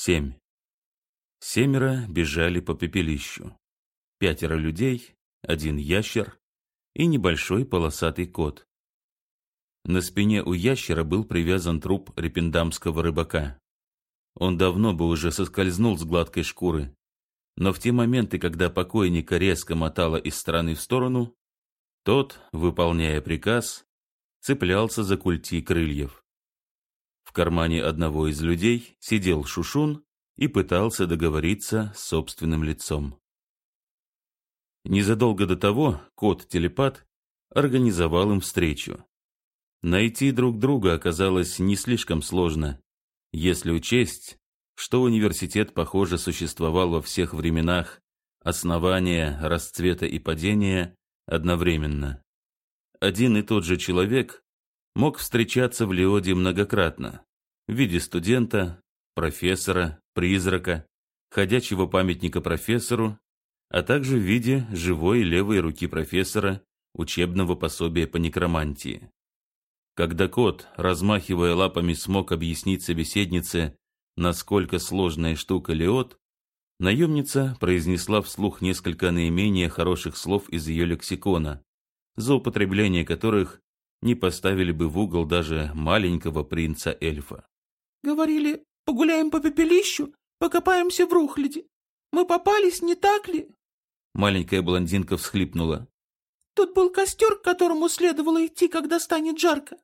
Семь. Семеро бежали по пепелищу. Пятеро людей, один ящер и небольшой полосатый кот. На спине у ящера был привязан труп репендамского рыбака. Он давно бы уже соскользнул с гладкой шкуры, но в те моменты, когда покойника резко мотало из стороны в сторону, тот, выполняя приказ, цеплялся за культи крыльев. В кармане одного из людей сидел Шушун и пытался договориться с собственным лицом. Незадолго до того кот-телепат организовал им встречу. Найти друг друга оказалось не слишком сложно, если учесть, что университет, похоже, существовал во всех временах основания, расцвета и падения одновременно. Один и тот же человек мог встречаться в Леоде многократно, в виде студента, профессора, призрака, ходячего памятника профессору, а также в виде живой левой руки профессора учебного пособия по некромантии. Когда кот, размахивая лапами, смог объяснить собеседнице, насколько сложная штука Леот, наемница произнесла вслух несколько наименее хороших слов из ее лексикона, за употребление которых не поставили бы в угол даже маленького принца-эльфа. «Говорили, погуляем по пепелищу, покопаемся в рухляде. Мы попались, не так ли?» Маленькая блондинка всхлипнула. «Тут был костер, к которому следовало идти, когда станет жарко.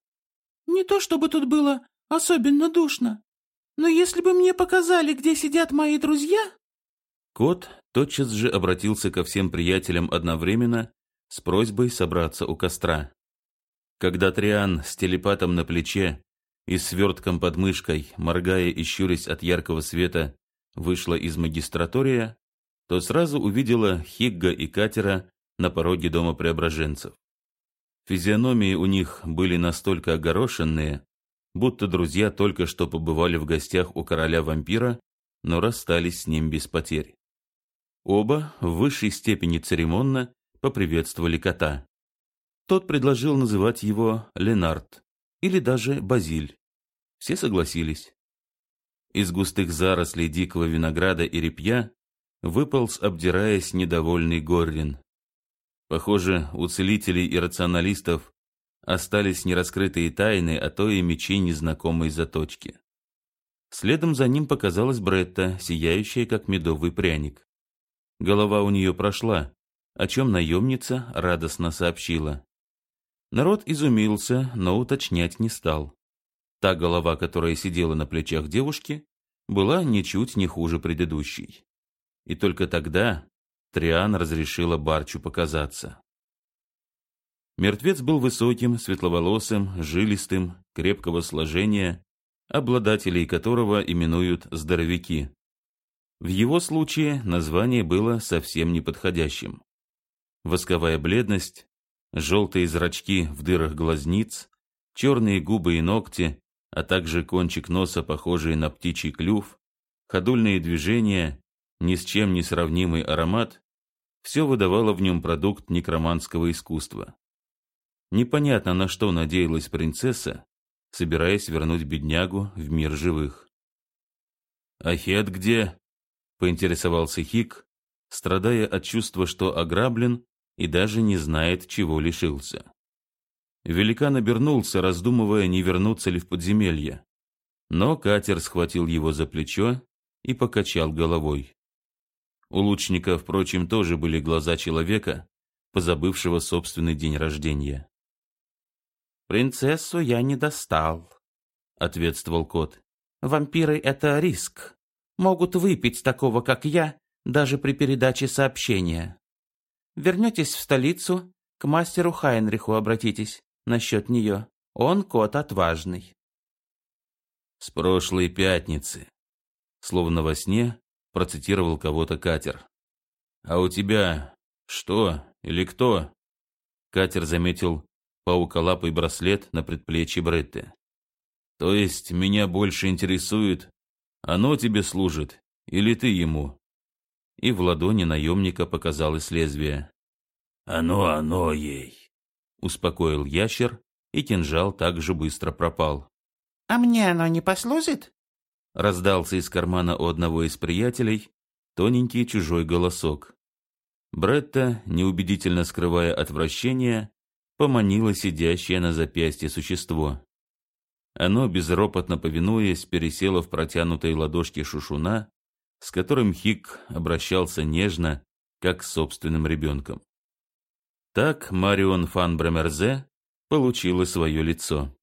Не то чтобы тут было особенно душно, но если бы мне показали, где сидят мои друзья...» Кот тотчас же обратился ко всем приятелям одновременно с просьбой собраться у костра. Когда Триан с телепатом на плече и свертком под мышкой, моргая и щурясь от яркого света, вышла из магистратория, то сразу увидела Хигга и Катера на пороге дома преображенцев. Физиономии у них были настолько огорошенные, будто друзья только что побывали в гостях у короля-вампира, но расстались с ним без потерь. Оба в высшей степени церемонно поприветствовали кота. Тот предложил называть его Ленард или даже Базиль. Все согласились. Из густых зарослей дикого винограда и репья выполз, обдираясь, недовольный Горрин. Похоже, у целителей и рационалистов остались нераскрытые тайны, а то и мечи незнакомой заточки. Следом за ним показалась Бретта, сияющая, как медовый пряник. Голова у нее прошла, о чем наемница радостно сообщила. Народ изумился, но уточнять не стал. Та голова, которая сидела на плечах девушки, была ничуть не хуже предыдущей. И только тогда Триан разрешила Барчу показаться. Мертвец был высоким, светловолосым, жилистым, крепкого сложения, обладателей которого именуют здоровяки. В его случае название было совсем неподходящим. Восковая бледность, желтые зрачки в дырах глазниц, черные губы и ногти, а также кончик носа, похожий на птичий клюв, ходульные движения, ни с чем не сравнимый аромат, все выдавало в нем продукт некроманского искусства. Непонятно, на что надеялась принцесса, собираясь вернуть беднягу в мир живых. «Ахет где?» — поинтересовался Хик, страдая от чувства, что ограблен и даже не знает, чего лишился. Великан обернулся, раздумывая, не вернуться ли в подземелье. Но катер схватил его за плечо и покачал головой. У лучника, впрочем, тоже были глаза человека, позабывшего собственный день рождения. «Принцессу я не достал», — ответствовал кот. «Вампиры — это риск. Могут выпить такого, как я, даже при передаче сообщения. Вернетесь в столицу, к мастеру Хайнриху обратитесь насчет нее. Он кот отважный». «С прошлой пятницы», словно во сне, процитировал кого-то катер. «А у тебя что или кто?» Катер заметил пауколапый браслет на предплечье Бретты. «То есть меня больше интересует, оно тебе служит или ты ему?» И в ладони наемника показалось лезвие. «Оно, оно ей!» — успокоил ящер, и кинжал так же быстро пропал. «А мне оно не послужит?» раздался из кармана у одного из приятелей тоненький чужой голосок. Бретта, неубедительно скрывая отвращение, поманила сидящее на запястье существо. Оно, безропотно повинуясь, пересело в протянутой ладошке шушуна, с которым Хик обращался нежно, как с собственным ребенком. Так Марион фан Бремерзе получила свое лицо.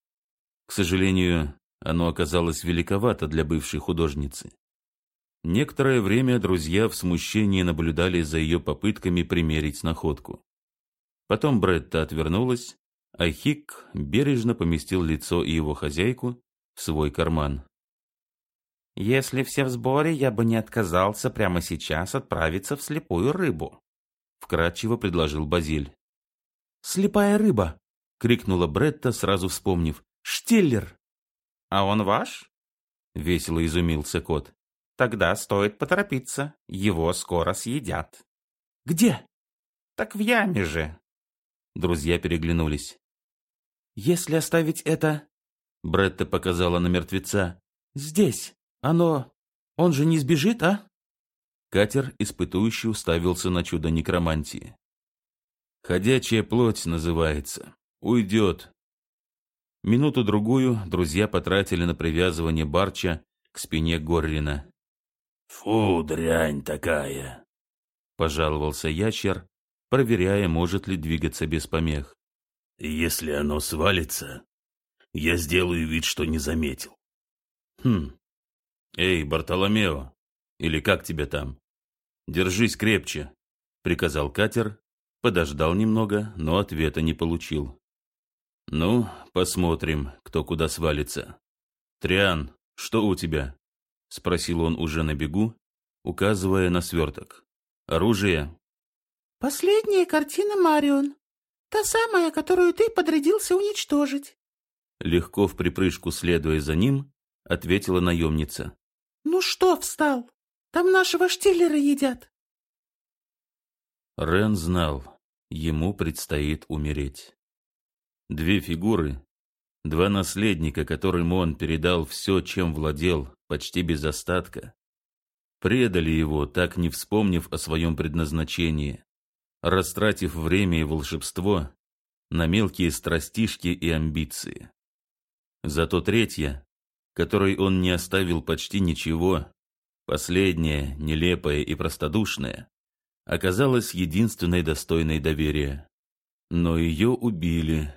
К сожалению, оно оказалось великовато для бывшей художницы. Некоторое время друзья в смущении наблюдали за ее попытками примерить находку. Потом Бретта отвернулась, а Хик бережно поместил лицо и его хозяйку в свой карман. «Если все в сборе, я бы не отказался прямо сейчас отправиться в слепую рыбу», — вкратчиво предложил Базиль. «Слепая рыба!» — крикнула Бретта, сразу вспомнив. «Штиллер!» «А он ваш?» — весело изумился кот. «Тогда стоит поторопиться, его скоро съедят». «Где?» «Так в яме же». Друзья переглянулись. Если оставить это... Бретта показала на мертвеца. Здесь. Оно... Он же не сбежит, а? Катер, испытующий, уставился на чудо некромантии. Ходячая плоть называется. Уйдет. Минуту-другую друзья потратили на привязывание Барча к спине Горрина. «Фу, дрянь такая!» — пожаловался ящер, проверяя, может ли двигаться без помех. Если оно свалится, я сделаю вид, что не заметил. Хм. Эй, Бартоломео, или как тебя там? Держись крепче, приказал катер, подождал немного, но ответа не получил. Ну, посмотрим, кто куда свалится. Триан, что у тебя? спросил он уже на бегу, указывая на сверток. Оружие? Последняя картина Марион, Та самая, которую ты подрядился уничтожить. Легко в припрыжку следуя за ним, ответила наемница. Ну что встал? Там нашего штиллера едят. Рен знал, ему предстоит умереть. Две фигуры, два наследника, которым он передал все, чем владел, почти без остатка, предали его, так не вспомнив о своем предназначении, растратив время и волшебство на мелкие страстишки и амбиции. Зато третья, которой он не оставил почти ничего, последняя, нелепая и простодушная, оказалась единственной достойной доверия. Но ее убили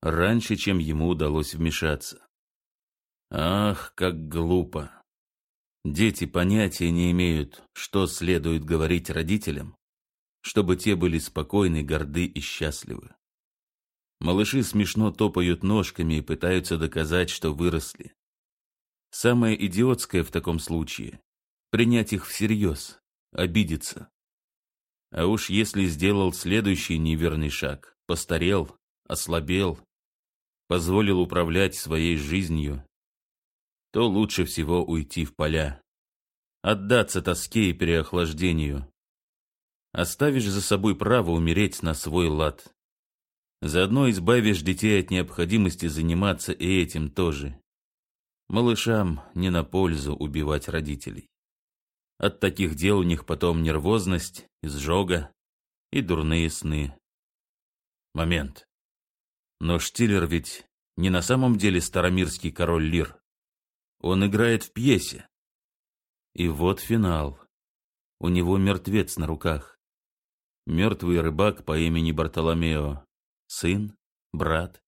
раньше, чем ему удалось вмешаться. Ах, как глупо! Дети понятия не имеют, что следует говорить родителям, чтобы те были спокойны, горды и счастливы. Малыши смешно топают ножками и пытаются доказать, что выросли. Самое идиотское в таком случае — принять их всерьез, обидеться. А уж если сделал следующий неверный шаг, постарел, ослабел, позволил управлять своей жизнью, то лучше всего уйти в поля, отдаться тоске и переохлаждению, оставишь за собой право умереть на свой лад. Заодно избавишь детей от необходимости заниматься и этим тоже. Малышам не на пользу убивать родителей. От таких дел у них потом нервозность, изжога и дурные сны. Момент. Но Штиллер ведь не на самом деле старомирский король Лир. Он играет в пьесе. И вот финал. У него мертвец на руках. Мертвый рыбак по имени Бартоломео. Сын? Брат?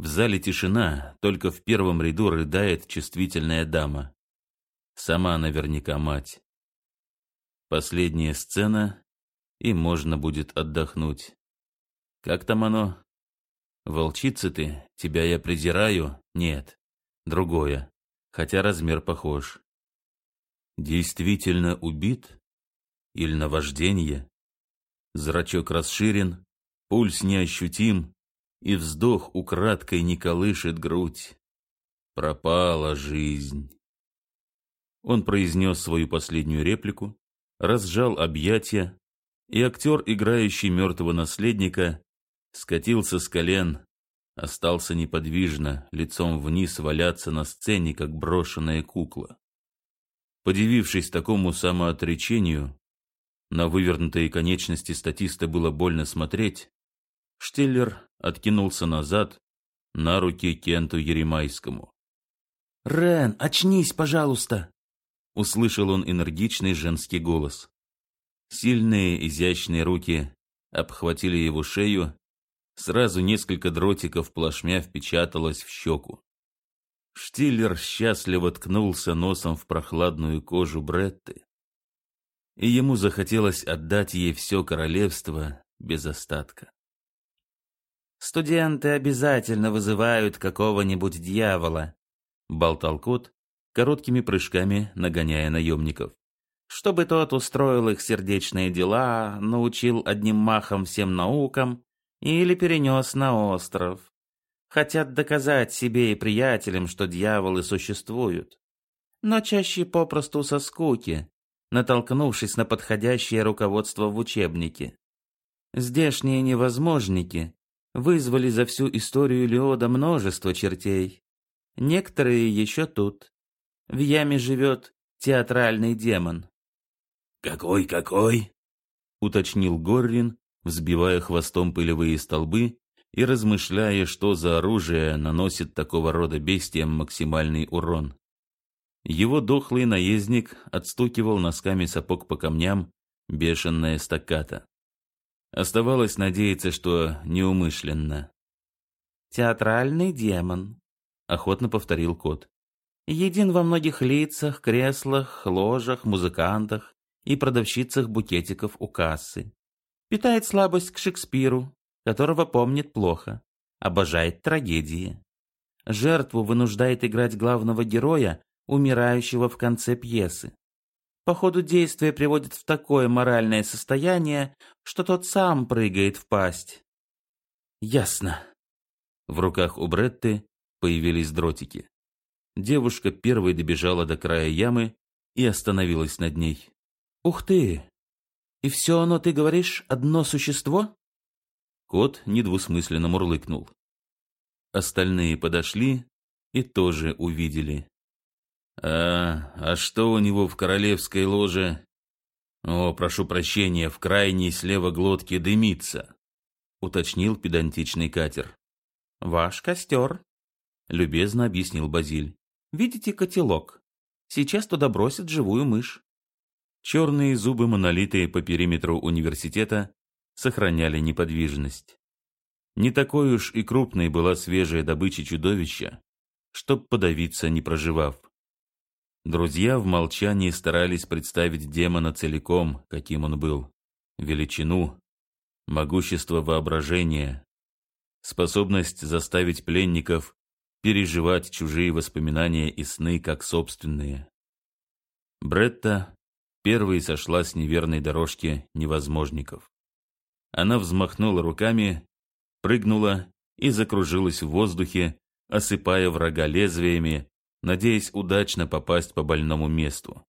В зале тишина, только в первом ряду рыдает чувствительная дама. Сама наверняка мать. Последняя сцена, и можно будет отдохнуть. Как там оно? Волчица ты, тебя я презираю? Нет, другое, хотя размер похож. Действительно убит? Или наваждение? Зрачок расширен, пульс неощутим, и вздох украдкой не колышет грудь. Пропала жизнь. Он произнес свою последнюю реплику, разжал объятия, и актер, играющий мертвого наследника, скатился с колен, остался неподвижно, лицом вниз валяться на сцене, как брошенная кукла. Подивившись такому самоотречению, на вывернутые конечности статиста было больно смотреть, Штиллер откинулся назад на руки Кенту Еремайскому. «Рен, очнись, пожалуйста!» Услышал он энергичный женский голос. Сильные, изящные руки обхватили его шею, сразу несколько дротиков плашмя впечаталось в щеку. Штиллер счастливо ткнулся носом в прохладную кожу Бретты, и ему захотелось отдать ей все королевство без остатка. «Студенты обязательно вызывают какого-нибудь дьявола», — болтал кот, короткими прыжками нагоняя наемников. «Чтобы тот устроил их сердечные дела, научил одним махом всем наукам или перенес на остров. Хотят доказать себе и приятелям, что дьяволы существуют. Но чаще попросту со скуки, натолкнувшись на подходящее руководство в учебнике. Здешние невозможники вызвали за всю историю Леода множество чертей. Некоторые еще тут. В яме живет театральный демон. «Какой, какой?» — уточнил Горрин, взбивая хвостом пылевые столбы и размышляя, что за оружие наносит такого рода бестиям максимальный урон. Его дохлый наездник отстукивал носками сапог по камням, бешеная стаката. Оставалось надеяться, что неумышленно. «Театральный демон», — охотно повторил кот. «Един во многих лицах, креслах, ложах, музыкантах и продавщицах букетиков у кассы. Питает слабость к Шекспиру, которого помнит плохо, обожает трагедии. Жертву вынуждает играть главного героя, умирающего в конце пьесы. По ходу действия приводит в такое моральное состояние, что тот сам прыгает в пасть. Ясно. В руках у Бретты появились дротики. Девушка первой добежала до края ямы и остановилась над ней. Ух ты! И все оно, ты говоришь, одно существо? Кот недвусмысленно мурлыкнул. Остальные подошли и тоже увидели. А, а что у него в королевской ложе? О, прошу прощения, в крайней слева глотке дымится, уточнил педантичный катер. Ваш костер, любезно объяснил Базиль. Видите котелок? Сейчас туда бросят живую мышь. Черные зубы монолиты по периметру университета сохраняли неподвижность. Не такой уж и крупной была свежая добыча чудовища, чтоб подавиться, не проживав. Друзья в молчании старались представить демона целиком, каким он был. Величину, могущество воображения, способность заставить пленников переживать чужие воспоминания и сны как собственные. Бретта первой сошла с неверной дорожки невозможников. Она взмахнула руками, прыгнула и закружилась в воздухе, осыпая врага лезвиями, надеясь удачно попасть по больному месту,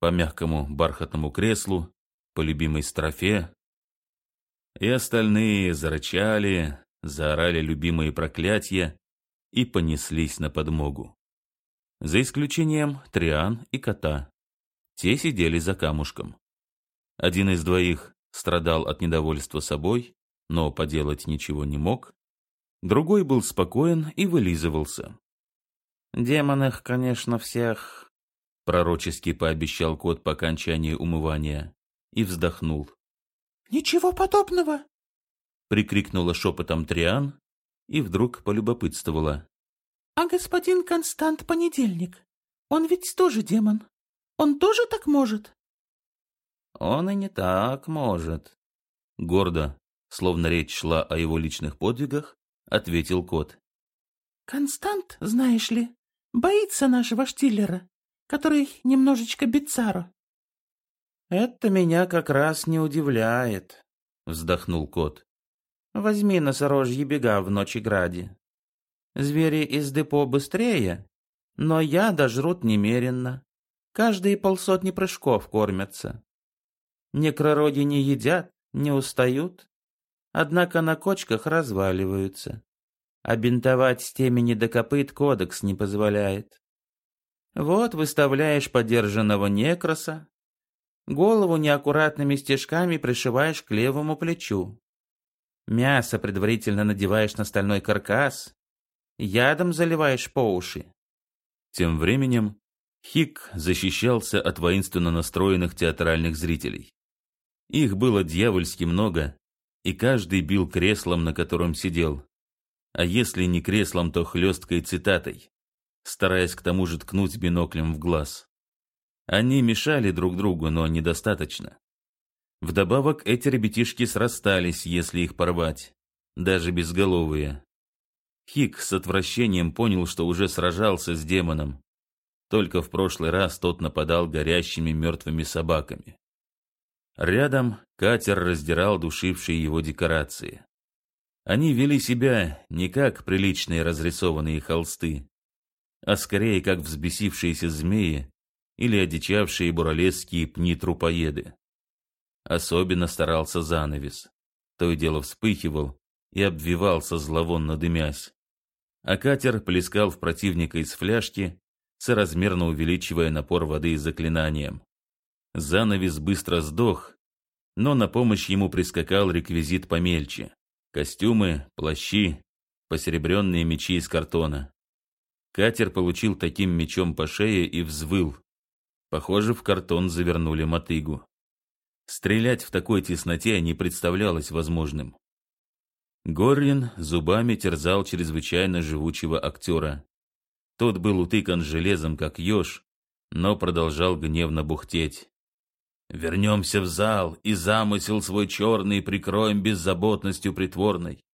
по мягкому бархатному креслу, по любимой строфе. И остальные зарычали, заорали любимые проклятия и понеслись на подмогу. За исключением Триан и кота. Те сидели за камушком. Один из двоих страдал от недовольства собой, но поделать ничего не мог. Другой был спокоен и вылизывался. Демон их, конечно, всех, пророчески пообещал кот по окончании умывания и вздохнул. Ничего подобного, прикрикнула шепотом Триан и вдруг полюбопытствовала. А господин Констант Понедельник, он ведь тоже демон. Он тоже так может? Он и не так может. Гордо, словно речь шла о его личных подвигах, ответил кот. Констант, знаешь ли, Боится нашего Штиллера, который немножечко бицаро. Это меня как раз не удивляет, вздохнул кот. Возьми носорожьи бега в Ночеграде. Звери из депо быстрее, но яда жрут немеренно. Каждые полсотни прыжков кормятся. Некророги не едят, не устают, однако на кочках разваливаются. А бинтовать с темени до копыт кодекс не позволяет. Вот выставляешь подержанного некроса, голову неаккуратными стежками пришиваешь к левому плечу. Мясо предварительно надеваешь на стальной каркас, ядом заливаешь по уши. Тем временем Хик защищался от воинственно настроенных театральных зрителей. Их было дьявольски много, и каждый бил креслом, на котором сидел. А если не креслом, то хлесткой цитатой, стараясь к тому же ткнуть биноклем в глаз. Они мешали друг другу, но недостаточно. Вдобавок эти ребятишки срастались, если их порвать, даже безголовые. Хик с отвращением понял, что уже сражался с демоном. Только в прошлый раз тот нападал горящими мертвыми собаками. Рядом катер раздирал душившие его декорации. Они вели себя не как приличные разрисованные холсты, а скорее как взбесившиеся змеи или одичавшие буралесские пни-трупоеды. Особенно старался занавес. То и дело вспыхивал и обвивался зловонно дымясь. А катер плескал в противника из фляжки, соразмерно увеличивая напор воды заклинанием. Занавес быстро сдох, но на помощь ему прискакал реквизит помельче. Костюмы, плащи, посеребренные мечи из картона. Катер получил таким мечом по шее и взвыл. Похоже, в картон завернули мотыгу. Стрелять в такой тесноте не представлялось возможным. Горлин зубами терзал чрезвычайно живучего актера. Тот был утыкан железом, как еж, но продолжал гневно бухтеть. «Вернемся в зал, и замысел свой черный прикроем беззаботностью притворной.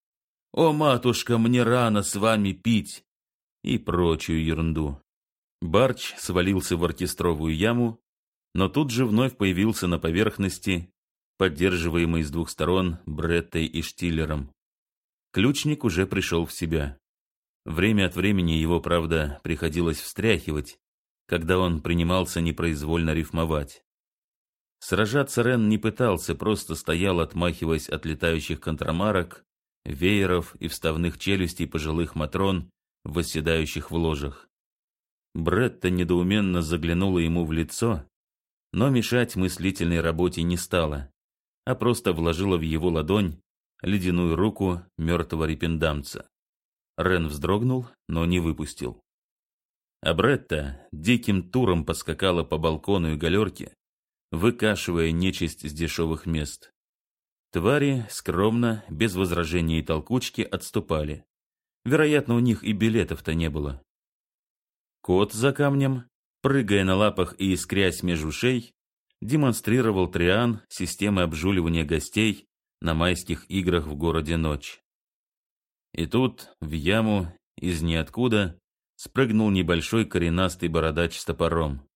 О, матушка, мне рано с вами пить!» и прочую ерунду. Барч свалился в оркестровую яму, но тут же вновь появился на поверхности, поддерживаемый с двух сторон Бреттой и Штиллером. Ключник уже пришел в себя. Время от времени его, правда, приходилось встряхивать, когда он принимался непроизвольно рифмовать. Сражаться Рен не пытался, просто стоял, отмахиваясь от летающих контрамарок, вееров и вставных челюстей пожилых матрон, восседающих в ложах. Бретта недоуменно заглянула ему в лицо, но мешать мыслительной работе не стала, а просто вложила в его ладонь ледяную руку мертвого репендамца. Рен вздрогнул, но не выпустил. А Бретта диким туром поскакала по балкону и галерке, выкашивая нечисть с дешевых мест. Твари скромно, без возражений и толкучки, отступали. Вероятно, у них и билетов-то не было. Кот за камнем, прыгая на лапах и искрясь меж ушей, демонстрировал Триан системы обжуливания гостей на майских играх в городе Ночь. И тут, в яму, из ниоткуда, спрыгнул небольшой коренастый бородач с топором.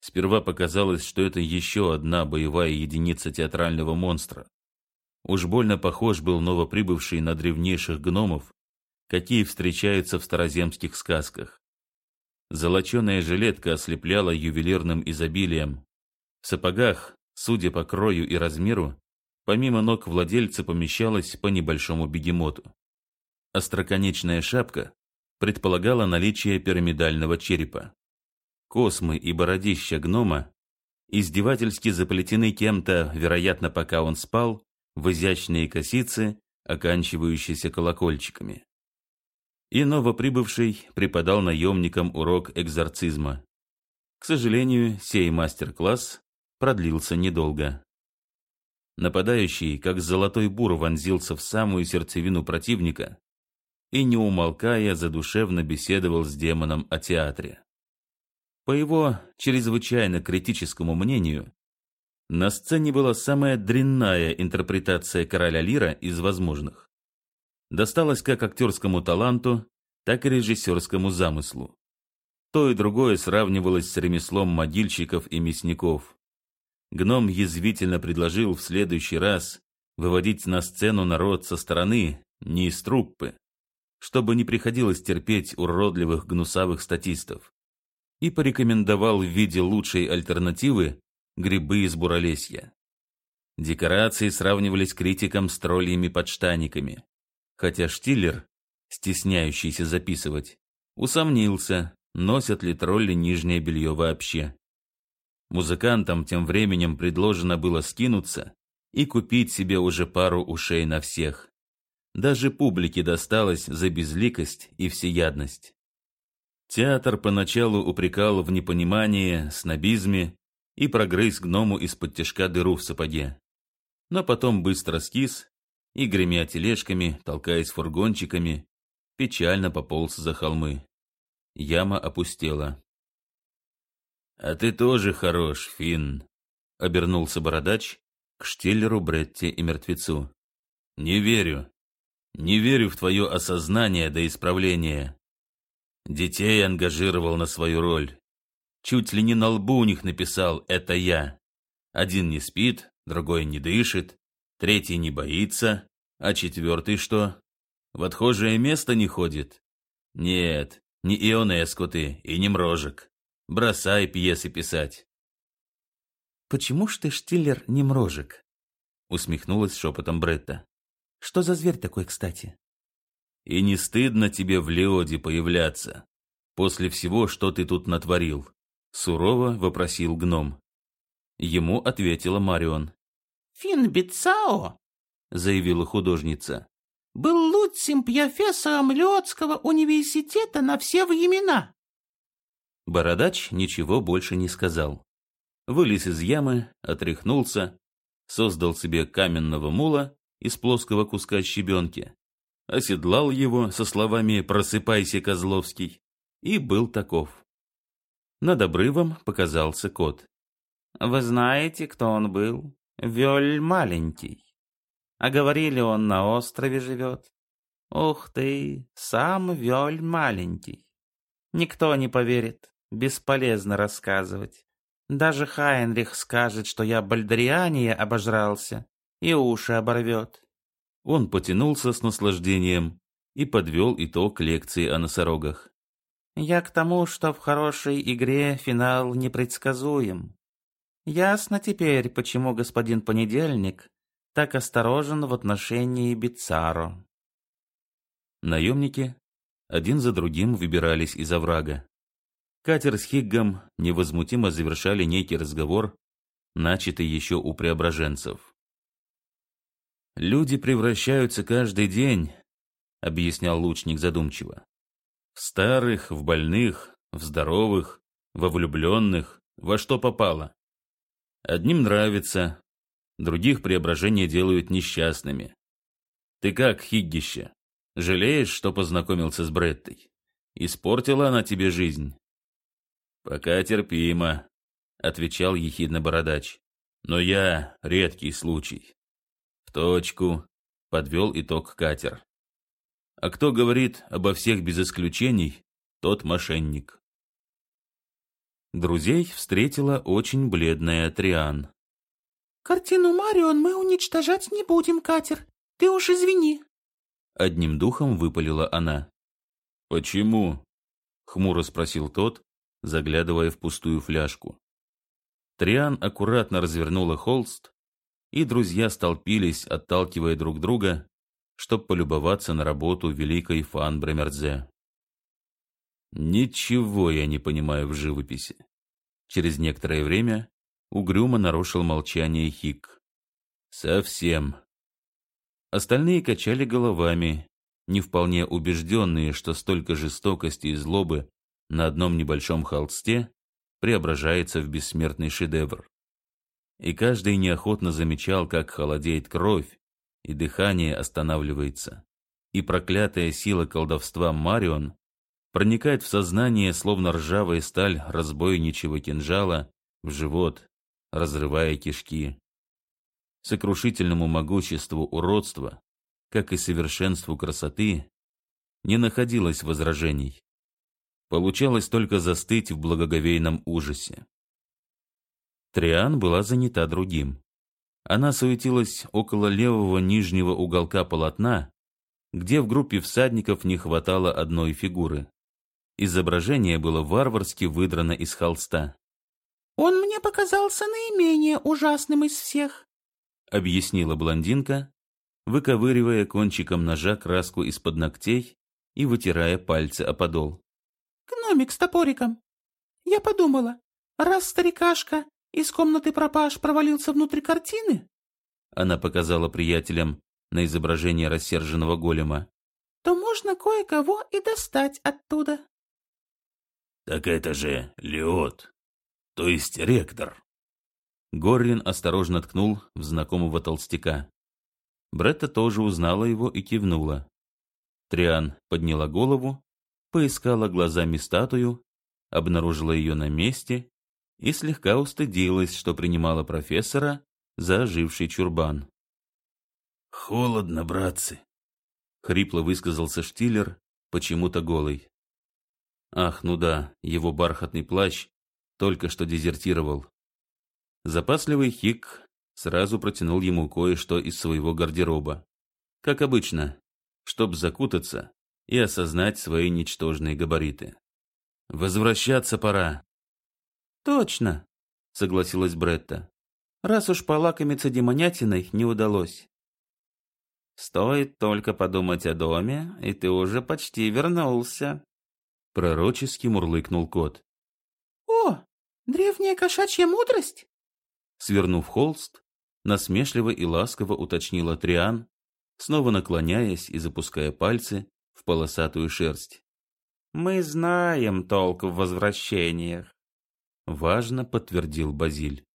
Сперва показалось, что это еще одна боевая единица театрального монстра. Уж больно похож был новоприбывший на древнейших гномов, какие встречаются в староземских сказках. Золоченая жилетка ослепляла ювелирным изобилием. В сапогах, судя по крою и размеру, помимо ног владельца помещалось по небольшому бегемоту. Остроконечная шапка предполагала наличие пирамидального черепа. Космы и бородища гнома издевательски заплетены кем-то, вероятно, пока он спал, в изящные косицы, оканчивающиеся колокольчиками и новоприбывший преподал наемникам урок экзорцизма. К сожалению, сей мастер-класс продлился недолго. Нападающий, как золотой бур, вонзился в самую сердцевину противника и, не умолкая, задушевно беседовал с демоном о театре. По его чрезвычайно критическому мнению, на сцене была самая дрянная интерпретация короля Лира из возможных досталось как актерскому таланту, так и режиссерскому замыслу. То и другое сравнивалось с ремеслом могильщиков и мясников. Гном язвительно предложил в следующий раз выводить на сцену народ со стороны, не из труппы, чтобы не приходилось терпеть уродливых гнусавых статистов, и порекомендовал в виде лучшей альтернативы грибы из буралесья. Декорации сравнивались критикам с троллями-подштаниками хотя Штиллер стесняющийся записывать, усомнился, носят ли тролли нижнее белье вообще. Музыкантам тем временем предложено было скинуться и купить себе уже пару ушей на всех. Даже публике досталось за безликость и всеядность. Театр поначалу упрекал в непонимании, снобизме и прогрыз гному из-под тяжка дыру в сапоге. Но потом быстро скис и, гремя тележками, толкаясь фургончиками, печально пополз за холмы. Яма опустела. «А ты тоже хорош, Финн», — обернулся бородач к Штеллеру, Бретте и мертвецу. «Не верю. Не верю в твое осознание до исправления. Детей ангажировал на свою роль. Чуть ли не на лбу у них написал «это я». Один не спит, другой не дышит, третий не боится, а четвертый что? В отхожее место не ходит? Нет, не Ионеску ты и не Мрожек. Бросай пьесы писать. «Почему ж ты, Штиллер, не Мрожек?» усмехнулась шепотом Бретта. «Что за зверь такой, кстати?» И не стыдно тебе в Леоде появляться, после всего, что ты тут натворил?» Сурово вопросил гном. Ему ответила Марион. «Фин Бицао», — заявила художница, — «был лучшим профессором Леодского университета на все времена». Бородач ничего больше не сказал. Вылез из ямы, отряхнулся, создал себе каменного мула из плоского куска щебенки оседлал его со словами «Просыпайся, Козловский» и был таков. Над обрывом показался кот. «Вы знаете, кто он был? Вёль маленький. А говорили, он на острове живет. Ух ты, сам Вёль маленький. Никто не поверит, бесполезно рассказывать. Даже Хайнрих скажет, что я бальдриания обожрался и уши оборвет. Он потянулся с наслаждением и подвел итог лекции о носорогах. «Я к тому, что в хорошей игре финал непредсказуем. Ясно теперь, почему господин Понедельник так осторожен в отношении Бицаро». Наемники один за другим выбирались из оврага. Катер с Хиггом невозмутимо завершали некий разговор, начатый еще у преображенцев. Люди превращаются каждый день, объяснял лучник задумчиво. В старых, в больных, в здоровых, во влюбленных, во что попало. Одним нравится, других преображения делают несчастными. Ты как, Хиггище, жалеешь, что познакомился с Бреттой? Испортила она тебе жизнь? Пока терпимо, отвечал ехидно бородач. Но я редкий случай. В точку, подвел итог катер. А кто говорит обо всех без исключений, тот мошенник. Друзей встретила очень бледная Триан. «Картину Марион мы уничтожать не будем, катер. Ты уж извини». Одним духом выпалила она. «Почему?» — хмуро спросил тот, заглядывая в пустую фляжку. Триан аккуратно развернула холст и друзья столпились, отталкивая друг друга, чтобы полюбоваться на работу великой Фан Бремердзе. Ничего я не понимаю в живописи. Через некоторое время угрюмо нарушил молчание Хик. Совсем. Остальные качали головами, не вполне убежденные, что столько жестокости и злобы на одном небольшом холсте преображается в бессмертный шедевр и каждый неохотно замечал, как холодеет кровь, и дыхание останавливается, и проклятая сила колдовства Марион проникает в сознание, словно ржавая сталь разбойничьего кинжала, в живот, разрывая кишки. Сокрушительному могуществу уродства, как и совершенству красоты, не находилось возражений. Получалось только застыть в благоговейном ужасе. Триан была занята другим. Она суетилась около левого нижнего уголка полотна, где в группе всадников не хватало одной фигуры. Изображение было варварски выдрано из холста. «Он мне показался наименее ужасным из всех», — объяснила блондинка, выковыривая кончиком ножа краску из-под ногтей и вытирая пальцы о подол. «Гномик с топориком. Я подумала, раз старикашка из комнаты пропаж провалился внутрь картины...» Она показала приятелям на изображение рассерженного голема. «То можно кое-кого и достать оттуда». «Так это же Леот, то есть ректор». Горрин осторожно ткнул в знакомого толстяка. Бретта тоже узнала его и кивнула. Триан подняла голову, поискала глазами статую, обнаружила ее на месте и слегка устыдилась, что принимала профессора за оживший чурбан. «Холодно, братцы», — хрипло высказался Штиллер, почему-то голый. Ах, ну да, его бархатный плащ только что дезертировал. Запасливый Хик сразу протянул ему кое-что из своего гардероба. Как обычно, чтоб закутаться и осознать свои ничтожные габариты. «Возвращаться пора!» «Точно!» — согласилась Бретта. «Раз уж полакомиться демонятиной не удалось». «Стоит только подумать о доме, и ты уже почти вернулся», Пророчески мурлыкнул кот. «О, древняя кошачья мудрость!» Свернув холст, насмешливо и ласково уточнила Триан, снова наклоняясь и запуская пальцы в полосатую шерсть. «Мы знаем толк в возвращениях», — важно подтвердил Базиль.